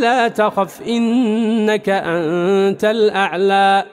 فلا تخف إنك أنت الأعلى.